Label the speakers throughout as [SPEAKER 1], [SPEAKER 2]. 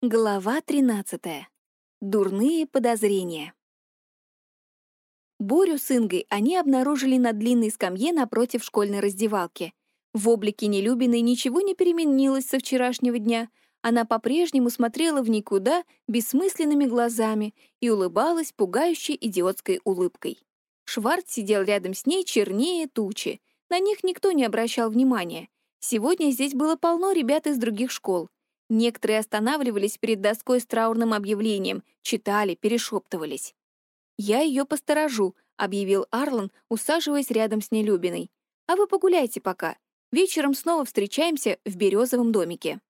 [SPEAKER 1] Глава 13. Дурные подозрения. Борю с Ингой они обнаружили на длинной скамье напротив школьной раздевалки. В облике Нелюбиной ничего не переменилось со вчерашнего дня. Она по-прежнему смотрела в никуда бессмысленными глазами и улыбалась пугающей идиотской улыбкой. Шварц сидел рядом с ней чернее тучи. На них никто не обращал внимания. Сегодня здесь было полно ребят из других школ — Некоторые останавливались перед доской с траурным объявлением, читали, перешептывались. «Я ее посторожу», — объявил Арлан, усаживаясь рядом с Нелюбиной. «А вы погуляйте пока. Вечером снова встречаемся в березовом домике».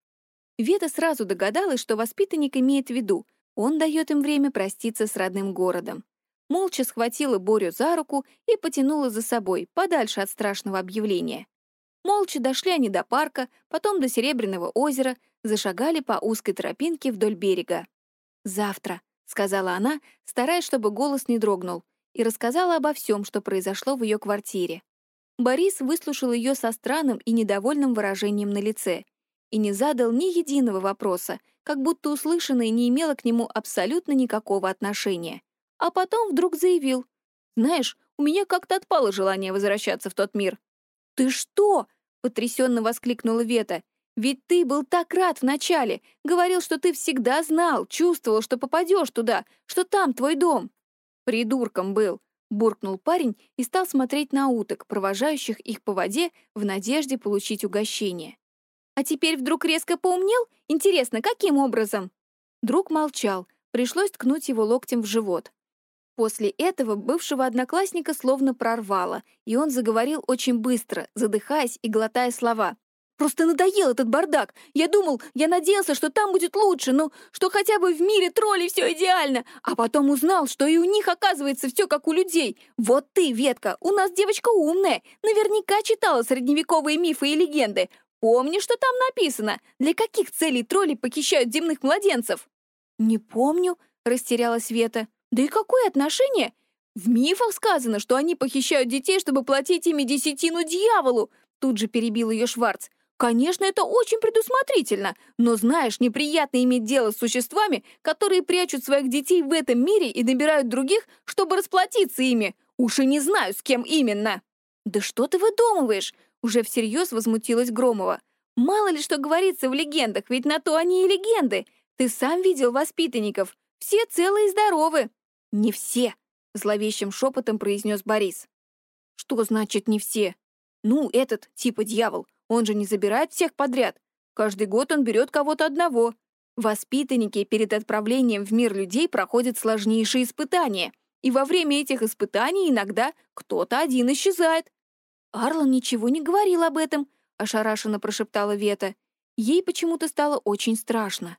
[SPEAKER 1] Вета сразу догадалась, что воспитанник имеет в виду. Он дает им время проститься с родным городом. Молча схватила Борю за руку и потянула за собой, подальше от страшного объявления. Молча дошли они до парка, потом до Серебряного озера, зашагали по узкой тропинке вдоль берега. «Завтра», — сказала она, стараясь, чтобы голос не дрогнул, и рассказала обо всем, что произошло в ее квартире. Борис выслушал ее со странным и недовольным выражением на лице и не задал ни единого вопроса, как будто услышанное не имело к нему абсолютно никакого отношения. А потом вдруг заявил, «Знаешь, у меня как-то отпало желание возвращаться в тот мир». «Ты что?» — потрясенно воскликнула Вета. Ведь ты был так рад вначале, говорил, что ты всегда знал, чувствовал, что попадешь туда, что там твой дом. Придурком был, буркнул парень и стал смотреть на уток, провожающих их по воде в надежде получить угощение. А теперь вдруг резко поумнел? Интересно, каким образом? Друг молчал, пришлось ткнуть его локтем в живот. После этого бывшего одноклассника словно прорвало, и он заговорил очень быстро, задыхаясь и глотая слова. Просто надоел этот бардак. Я думал, я надеялся, что там будет лучше, ну, что хотя бы в мире троллей все идеально. А потом узнал, что и у них оказывается все как у людей. Вот ты, Ветка, у нас девочка умная. Наверняка читала средневековые мифы и легенды. Помнишь, что там написано? Для каких целей тролли похищают земных младенцев? Не помню, растерялась Вета. Да и какое отношение? В мифах сказано, что они похищают детей, чтобы платить ими десятину дьяволу. Тут же перебил ее Шварц. Конечно, это очень предусмотрительно, но, знаешь, неприятно иметь дело с существами, которые прячут своих детей в этом мире и набирают других, чтобы расплатиться ими. Уж и не знаю, с кем именно. Да что ты выдумываешь? Уже всерьез возмутилась Громова. Мало ли что говорится в легендах, ведь на то они и легенды. Ты сам видел воспитанников. Все целы и здоровы. Не все, зловещим шепотом произнес Борис. Что значит не все? Ну, этот, типа дьявол, он же не забирает всех подряд. Каждый год он берет кого-то одного. Воспитанники перед отправлением в мир людей проходят сложнейшие испытания. И во время этих испытаний иногда кто-то один исчезает. Арлан ничего не говорил об этом, ошарашенно прошептала Вета. Ей почему-то стало очень страшно.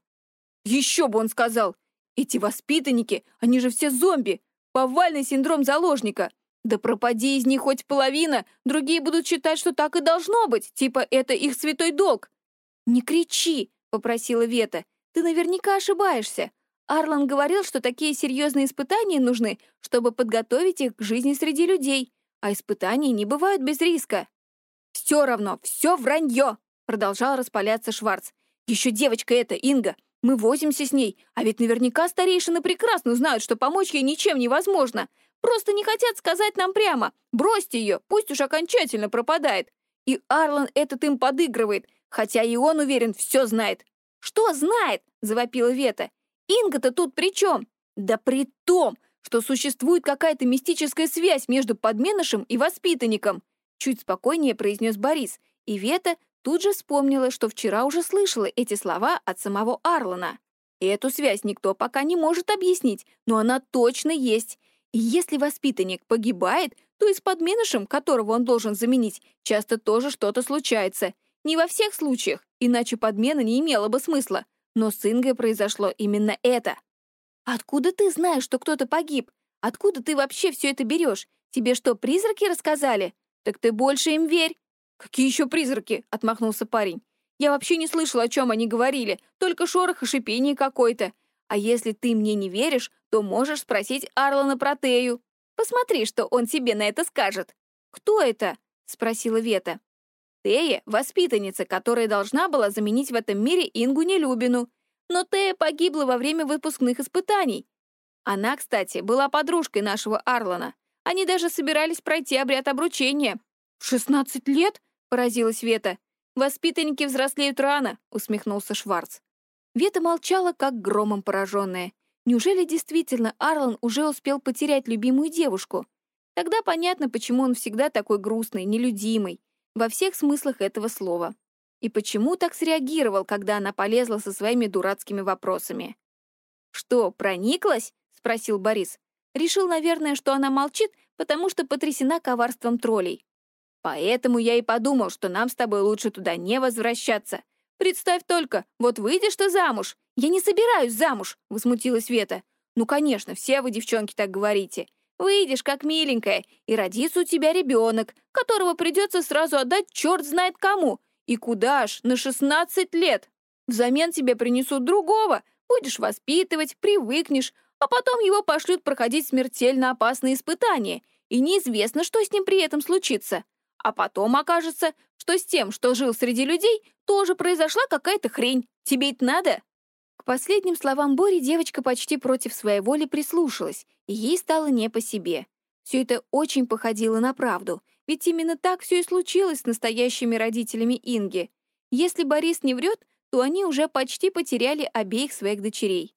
[SPEAKER 1] Еще бы он сказал! Эти воспитанники, они же все зомби! Повальный синдром заложника! Да пропади из них хоть половина, другие будут считать, что так и должно быть, типа это их святой долг. «Не кричи», — попросила Вета, — «ты наверняка ошибаешься. Арлан говорил, что такие серьезные испытания нужны, чтобы подготовить их к жизни среди людей, а испытания не бывают без риска». «Все равно, все вранье», — продолжал распаляться Шварц. «Еще девочка эта, Инга, мы возимся с ней, а ведь наверняка старейшины прекрасно знают, что помочь ей ничем невозможно. Просто не хотят сказать нам прямо. Бросьте ее, пусть уж окончательно пропадает. И Арлан этот им подыгрывает, хотя и он уверен, все знает. «Что знает?» — завопила Вета. «Инга-то тут при чем?» «Да при том, что существует какая-то мистическая связь между подменышем и воспитанником», чуть спокойнее произнес Борис, и Вета тут же вспомнила, что вчера уже слышала эти слова от самого Арлана. И эту связь никто пока не может объяснить, но она точно есть, и если воспитанник погибает, то и с подменышем, которого он должен заменить, часто тоже что-то случается. Не во всех случаях, иначе подмена не имела бы смысла. Но с Ингой произошло именно это. «Откуда ты знаешь, что кто-то погиб? Откуда ты вообще все это берешь? Тебе что, призраки рассказали? Так ты больше им верь!» «Какие еще призраки?» — отмахнулся парень. «Я вообще не слышал, о чем они говорили, только шорох и шипение какое-то. А если ты мне не веришь, то можешь спросить Арлана про Тею. Посмотри, что он тебе на это скажет». «Кто это?» — спросила Вета. «Тея — воспитанница, которая должна была заменить в этом мире Ингу Нелюбину. но Тея погибла во время выпускных испытаний. Она, кстати, была подружкой нашего Арлана. Они даже собирались пройти обряд обручения. «В шестнадцать лет?» — поразилась Вета. «Воспитанники взрослеют рано», — усмехнулся Шварц. Вета молчала, как громом пораженная. Неужели действительно Арлан уже успел потерять любимую девушку? Тогда понятно, почему он всегда такой грустный, нелюдимый, во всех смыслах этого слова. И почему так среагировал, когда она полезла со своими дурацкими вопросами. «Что, прониклась?» — спросил Борис. Решил, наверное, что она молчит, потому что потрясена коварством троллей. «Поэтому я и подумал, что нам с тобой лучше туда не возвращаться. Представь только, вот выйдешь ты замуж». «Я не собираюсь замуж», — возмутилась Вета. «Ну, конечно, все вы, девчонки, так говорите. Выйдешь, как миленькая, и родится у тебя ребенок, которого придется сразу отдать черт знает кому. И куда ж, на 16 лет. Взамен тебе принесут другого, будешь воспитывать, привыкнешь, а потом его пошлют проходить смертельно опасные испытания, и неизвестно, что с ним при этом случится. А потом окажется, что с тем, что жил среди людей, тоже произошла какая-то хрень. Тебе это надо?» К последним словам Бори девочка почти против своей воли прислушалась, и ей стало не по себе. Все это очень походило на правду, ведь именно так все и случилось с настоящими родителями Инги. Если Борис не врет, то они уже почти потеряли обеих своих дочерей.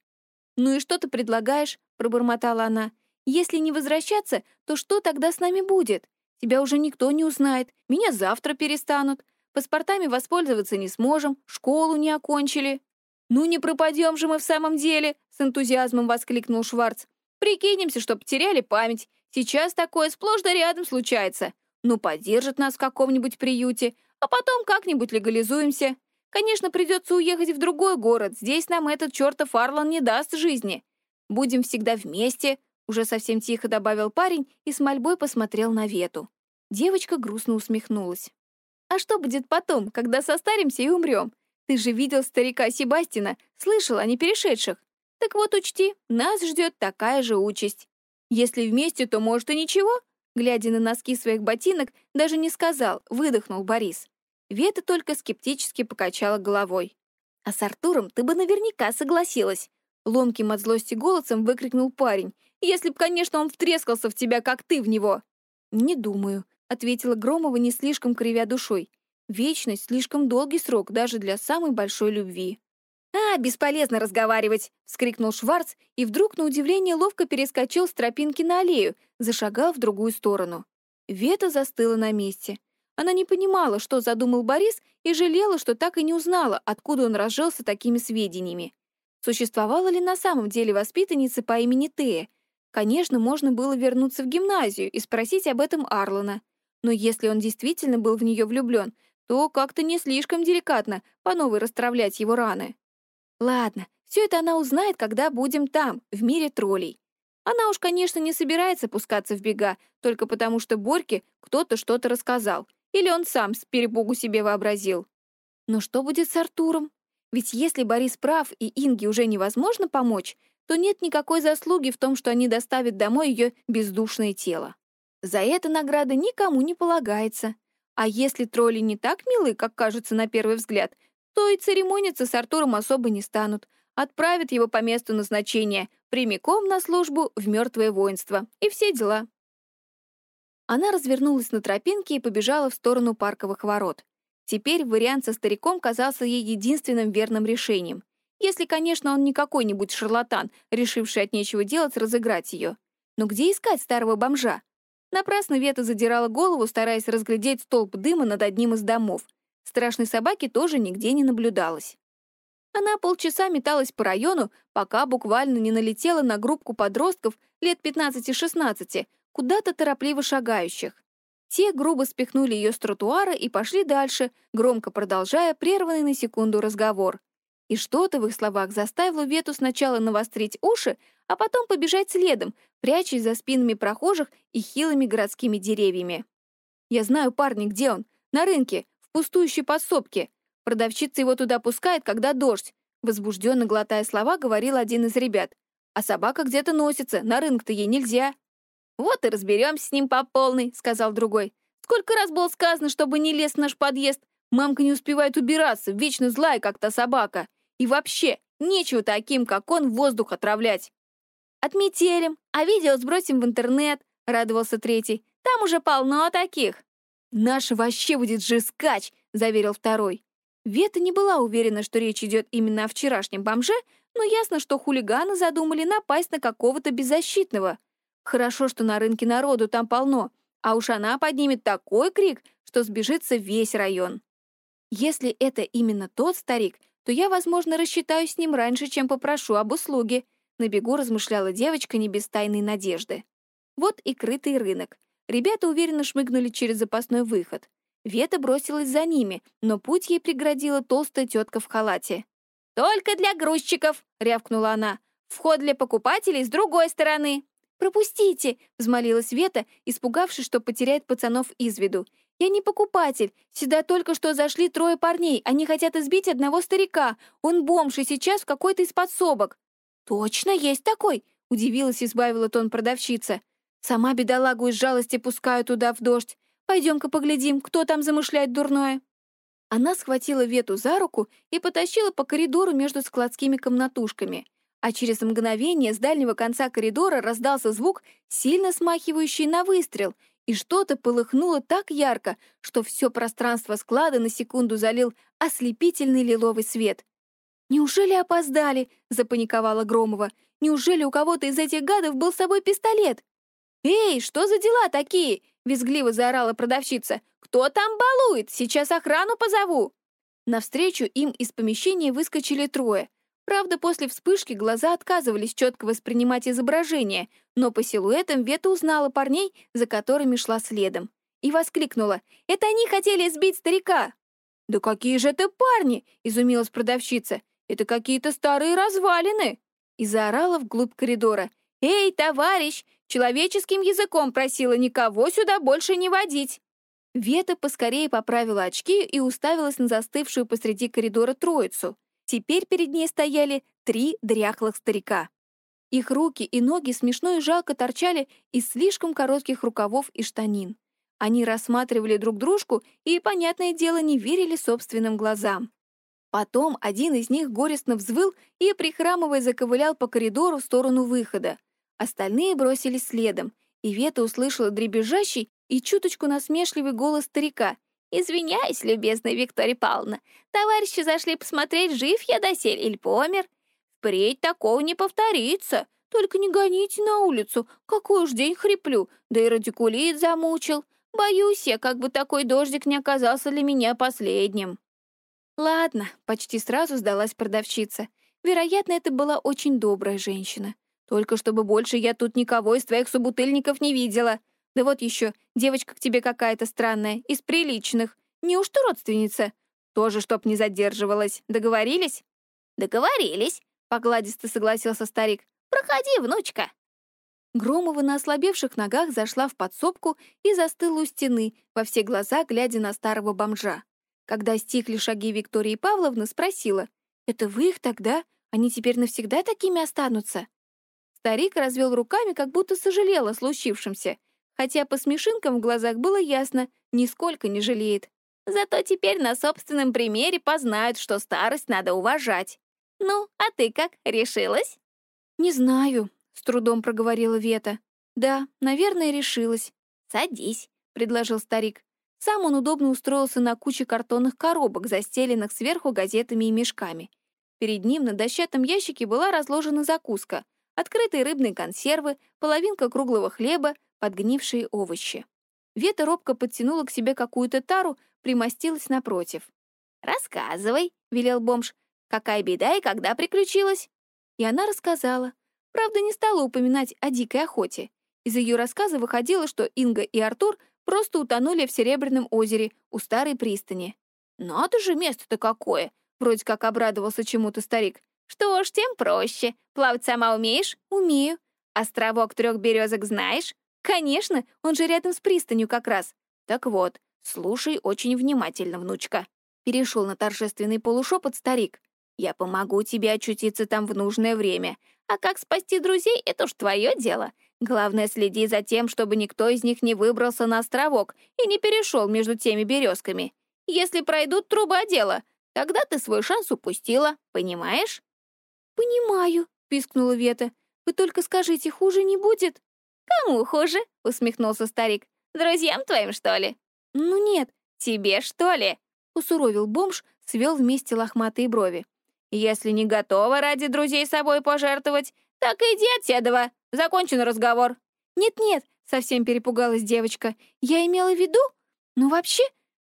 [SPEAKER 1] «Ну и что ты предлагаешь?» — пробормотала она. «Если не возвращаться, то что тогда с нами будет? Тебя уже никто не узнает, меня завтра перестанут, паспортами воспользоваться не сможем, школу не окончили». «Ну не пропадем же мы в самом деле!» — с энтузиазмом воскликнул Шварц. «Прикинемся, что потеряли память. Сейчас такое сплошь да рядом случается. Ну, поддержат нас в каком-нибудь приюте, а потом как-нибудь легализуемся. Конечно, придется уехать в другой город. Здесь нам этот чертов Арлан не даст жизни. Будем всегда вместе», — уже совсем тихо добавил парень и с мольбой посмотрел на Вету. Девочка грустно усмехнулась. «А что будет потом, когда состаримся и умрем? Ты же видел старика Себастина, слышал о неперешедших. Так вот учти, нас ждет такая же участь. Если вместе, то, может, и ничего?» Глядя на носки своих ботинок, даже не сказал, выдохнул Борис. Вета только скептически покачала головой. «А с Артуром ты бы наверняка согласилась!» Ломким от злости голосом выкрикнул парень. «Если б, конечно, он втрескался в тебя, как ты в него!» «Не думаю», — ответила Громова, не слишком кривя душой. Вечность — слишком долгий срок даже для самой большой любви. «А, бесполезно разговаривать!» — вскрикнул Шварц и вдруг, на удивление, ловко перескочил с тропинки на аллею, зашагал в другую сторону. Вета застыла на месте. Она не понимала, что задумал Борис, и жалела, что так и не узнала, откуда он разжился такими сведениями. Существовала ли на самом деле воспитанница по имени Тея? Конечно, можно было вернуться в гимназию и спросить об этом Арлана. Но если он действительно был в нее влюблен, то как-то не слишком деликатно по новой расстравлять его раны. Ладно, все это она узнает, когда будем там, в мире троллей. Она уж, конечно, не собирается пускаться в бега, только потому что Борьке кто-то что-то рассказал, или он сам с перепугу себе вообразил. Но что будет с Артуром? Ведь если Борис прав и Инге уже невозможно помочь, то нет никакой заслуги в том, что они доставят домой ее бездушное тело. За это награда никому не полагается. А если тролли не так милы, как кажется на первый взгляд, то и церемониться с Артуром особо не станут. Отправят его по месту назначения, прямиком на службу в мертвое воинство. И все дела. Она развернулась на тропинке и побежала в сторону парковых ворот. Теперь вариант со стариком казался ей единственным верным решением. Если, конечно, он не какой-нибудь шарлатан, решивший от нечего делать разыграть ее. Но где искать старого бомжа? Напрасно Вета задирала голову, стараясь разглядеть столб дыма над одним из домов. Страшной собаки тоже нигде не наблюдалось. Она полчаса металась по району, пока буквально не налетела на группку подростков лет 15-16, куда-то торопливо шагающих. Те грубо спихнули ее с тротуара и пошли дальше, громко продолжая прерванный на секунду разговор. И что-то в их словах заставило Вету сначала навострить уши, а потом побежать следом, прячась за спинами прохожих и хилыми городскими деревьями. «Я знаю, парня, где он. На рынке, в пустующей подсобке. Продавщица его туда пускает, когда дождь», возбужденно глотая слова, говорил один из ребят. «А собака где-то носится, на рынок-то ей нельзя». «Вот и разберемся с ним по полной», — сказал другой. «Сколько раз было сказано, чтобы не лез в наш подъезд? Мамка не успевает убираться, вечно злая, как та собака. И вообще, Нечего таким, как он, воздух отравлять. Отметелим, а видео сбросим в интернет, радовался третий. Там уже полно таких. Наш вообще будет жескач, заверил второй. Вета не была уверена, что речь идет именно о вчерашнем бомже, но ясно, что хулиганы задумали напасть на какого-то беззащитного. Хорошо, что на рынке народу там полно, а уж она поднимет такой крик, что сбежится весь район. Если это именно тот старик, то я, возможно, рассчитаюсь с ним раньше, чем попрошу об услуге, на бегу размышляла девочка не без тайной надежды. Вот и крытый рынок. Ребята уверенно шмыгнули через запасной выход. Вета бросилась за ними, но путь ей преградила толстая тетка в халате. «Только для грузчиков!» — рявкнула она. «Вход для покупателей с другой стороны!» «Пропустите!» — взмолилась Вета, испугавшись, что потеряет пацанов из виду. «Я не покупатель. Сюда только что зашли трое парней. Они хотят избить одного старика. Он бомж и сейчас в какой-то из подсобок». «Точно есть такой?» — удивилась и избавила тон продавщица. «Сама бедолагу из жалости пускаю туда в дождь. Пойдем-ка поглядим, кто там замышляет дурное». Она схватила Вету за руку и потащила по коридору между складскими комнатушками. А через мгновение с дальнего конца коридора раздался звук, сильно смахивающий на выстрел, и что-то полыхнуло так ярко, что все пространство склада на секунду залил ослепительный лиловый свет. «Неужели опоздали?» — запаниковала Громова. «Неужели у кого-то из этих гадов был с собой пистолет?» «Эй, что за дела такие?» — визгливо заорала продавщица. «Кто там балует? Сейчас охрану позову!» Навстречу им из помещения выскочили трое. Правда, после вспышки глаза отказывались четко воспринимать изображение, но по силуэтам Вета узнала парней, за которыми шла следом. И воскликнула. «Это они хотели сбить старика!» «Да какие же это парни!» — изумилась продавщица. «Это какие-то старые развалины!» И заорала вглубь коридора. «Эй, товарищ! Человеческим языком просила никого сюда больше не водить!» Вета поскорее поправила очки и уставилась на застывшую посреди коридора троицу. Теперь перед ней стояли три дряхлых старика. Их руки и ноги смешно и жалко торчали из слишком коротких рукавов и штанин. Они рассматривали друг дружку и, понятное дело, не верили собственным глазам. Потом один из них горестно взвыл и, прихрамывая, заковылял по коридору в сторону выхода. Остальные бросились следом, и Вета услышала дребезжащий и чуточку насмешливый голос старика. «Извиняюсь, любезная Виктория Павловна, товарищи зашли посмотреть, жив я досель или помер. Впредь такого не повторится. Только не гоните на улицу, какой уж день хриплю, да и радикулит замучил. Боюсь я, как бы такой дождик не оказался для меня последним». «Ладно», — почти сразу сдалась продавщица. Вероятно, это была очень добрая женщина. Только чтобы больше я тут никого из твоих собутыльников не видела. Да вот еще, девочка к тебе какая-то странная, из приличных. Неужто родственница? Тоже чтоб не задерживалась. Договорились? Договорились, погладисто согласился старик. Проходи, внучка. Громова на ослабевших ногах зашла в подсобку и застыла у стены, во все глаза глядя на старого бомжа. Когда стихли шаги Виктории Павловны, спросила, «Это вы их тогда? Они теперь навсегда такими останутся?» Старик развел руками, как будто сожалел о случившемся, хотя по смешинкам в глазах было ясно, нисколько не жалеет. Зато теперь на собственном примере познают, что старость надо уважать. Ну, а ты как, решилась? «Не знаю», — с трудом проговорила Вета. «Да, наверное, решилась». «Садись», — предложил старик. Сам он удобно устроился на куче картонных коробок, застеленных сверху газетами и мешками. Перед ним на дощатом ящике была разложена закуска, открытые рыбные консервы, половинка круглого хлеба, подгнившие овощи. Вета робко подтянула к себе какую-то тару, примостилась напротив. «Рассказывай», — велел бомж, — «какая беда и когда приключилась?» И она рассказала. Правда, не стала упоминать о дикой охоте. Из ее рассказа выходило, что Инга и Артур просто утонули в Серебряном озере у старой пристани. «Надо же, место-то какое!» — вроде как обрадовался чему-то старик. «Что ж, тем проще. Плавать сама умеешь?» «Умею». «Островок трех березок знаешь?» «Конечно, он же рядом с пристанью как раз». «Так вот, слушай очень внимательно, внучка». Перешел на торжественный полушепот старик. «Я помогу тебе очутиться там в нужное время. А как спасти друзей — это уж твое дело. Главное, следи за тем, чтобы никто из них не выбрался на островок и не перешел между теми березками. Если пройдут труба дело, тогда ты свой шанс упустила, понимаешь?» «Понимаю», — пискнула Вета. «Вы только скажите, хуже не будет?»
[SPEAKER 2] «Кому хуже?» — усмехнулся старик. «Друзьям твоим, что ли?»
[SPEAKER 1] «Ну нет».
[SPEAKER 2] «Тебе, что ли?»
[SPEAKER 1] — усуровил бомж, свел вместе лохматые брови.
[SPEAKER 2] «Если не готова ради друзей собой пожертвовать, так иди от Седова. Закончен разговор».
[SPEAKER 1] «Нет-нет», — совсем перепугалась девочка. «Я имела в виду? Ну вообще,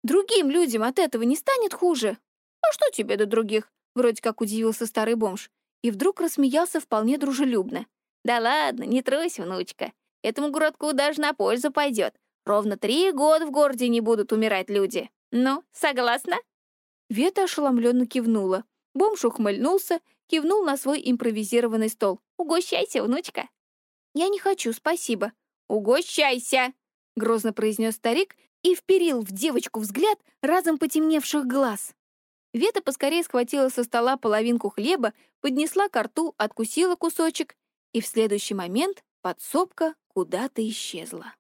[SPEAKER 1] другим людям от этого не станет хуже».
[SPEAKER 2] «А что тебе до других?»
[SPEAKER 1] — вроде как удивился старый бомж. И вдруг рассмеялся вполне дружелюбно.
[SPEAKER 2] «Да ладно, не трусь, внучка. Этому городку даже на пользу пойдет. Ровно три года в городе не будут умирать люди. Ну, согласна?»
[SPEAKER 1] Вета ошеломленно кивнула. Бомж ухмыльнулся, кивнул на свой импровизированный стол.
[SPEAKER 2] «Угощайся, внучка!»
[SPEAKER 1] «Я не хочу, спасибо».
[SPEAKER 2] «Угощайся!»
[SPEAKER 1] — грозно произнес старик и вперил в девочку взгляд разом потемневших глаз. Вета поскорее схватила со стола половинку хлеба, поднесла ко рту, откусила кусочек, и в следующий момент подсобка куда-то исчезла.